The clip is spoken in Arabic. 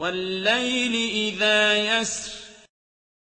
وَاللَّيْلِ إِذَا يَسْرِ.